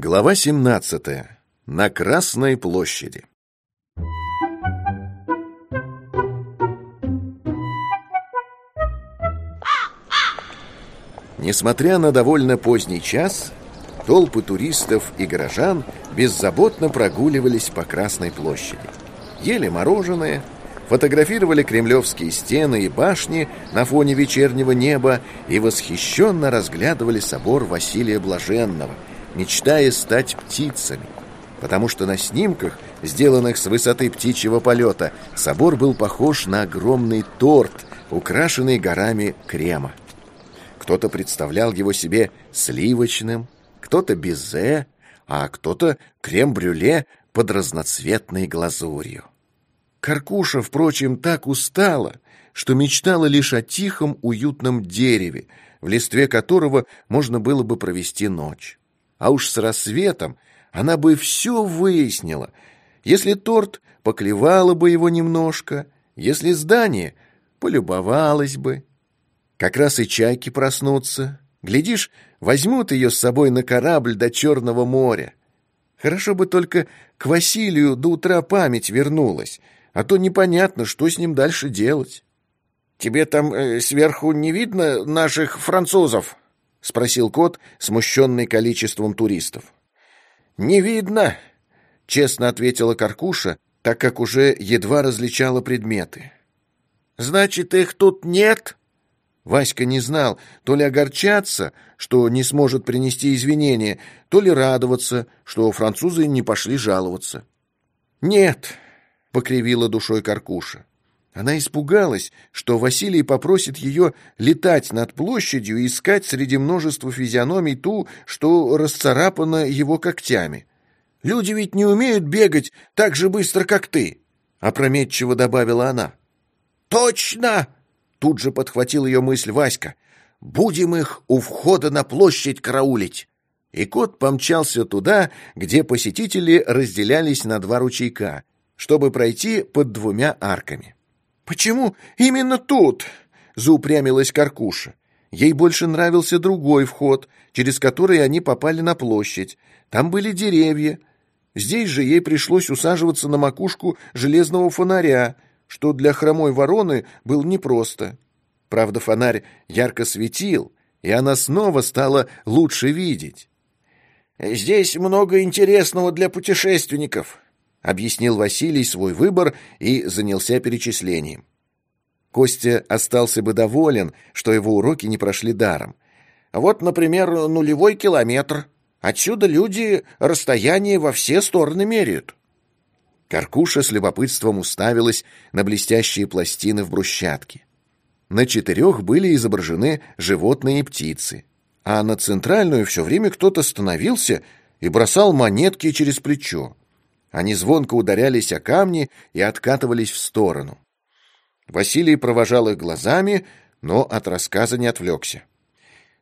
Глава 17. На Красной площади. Несмотря на довольно поздний час, толпы туристов и горожан беззаботно прогуливались по Красной площади. Ели мороженое, фотографировали кремлевские стены и башни на фоне вечернего неба и восхищенно разглядывали собор Василия Блаженного, мечтая стать птицами. Потому что на снимках, сделанных с высоты птичьего полета, собор был похож на огромный торт, украшенный горами крема. Кто-то представлял его себе сливочным, кто-то безе, а кто-то крем-брюле под разноцветной глазурью. Каркуша, впрочем, так устала, что мечтала лишь о тихом, уютном дереве, в листве которого можно было бы провести ночь. А уж с рассветом она бы все выяснила. Если торт, поклевала бы его немножко, если здание, полюбовалась бы. Как раз и чайки проснутся. Глядишь, возьмут ее с собой на корабль до Черного моря. Хорошо бы только к Василию до утра память вернулась, а то непонятно, что с ним дальше делать. «Тебе там э, сверху не видно наших французов?» — спросил кот, смущенный количеством туристов. «Не видно», — честно ответила Каркуша, так как уже едва различала предметы. «Значит, их тут нет?» Васька не знал, то ли огорчаться, что не сможет принести извинения, то ли радоваться, что французы не пошли жаловаться. «Нет», — покривила душой Каркуша. Она испугалась, что Василий попросит ее летать над площадью и искать среди множества физиономий ту, что расцарапана его когтями. «Люди ведь не умеют бегать так же быстро, как ты», — опрометчиво добавила она. «Точно!» Тут же подхватил ее мысль Васька. «Будем их у входа на площадь караулить!» И кот помчался туда, где посетители разделялись на два ручейка, чтобы пройти под двумя арками. «Почему именно тут?» — заупрямилась Каркуша. Ей больше нравился другой вход, через который они попали на площадь. Там были деревья. Здесь же ей пришлось усаживаться на макушку железного фонаря, что для хромой вороны было непросто. Правда, фонарь ярко светил, и она снова стала лучше видеть. «Здесь много интересного для путешественников», — объяснил Василий свой выбор и занялся перечислением. Костя остался бы доволен, что его уроки не прошли даром. Вот, например, нулевой километр. Отсюда люди расстояние во все стороны меряют. Каркуша с любопытством уставилась на блестящие пластины в брусчатке. На четырех были изображены животные и птицы, а на центральную все время кто-то становился и бросал монетки через плечо. Они звонко ударялись о камни и откатывались в сторону. Василий провожал их глазами, но от рассказа не отвлекся.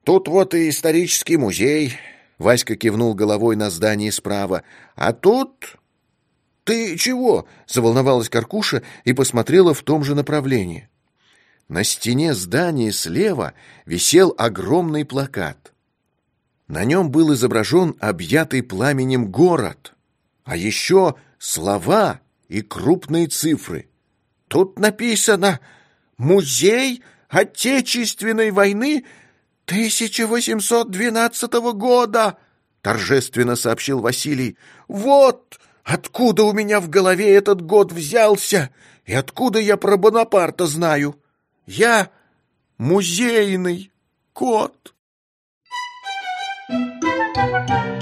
«Тут вот и исторический музей», — Васька кивнул головой на здание справа, «а тут «Ты чего?» — заволновалась Каркуша и посмотрела в том же направлении. На стене здания слева висел огромный плакат. На нем был изображен объятый пламенем город, а еще слова и крупные цифры. Тут написано «Музей Отечественной войны 1812 года», торжественно сообщил Василий. «Вот!» Откуда у меня в голове этот год взялся? И откуда я про Бонапарта знаю? Я музейный кот. Thank you.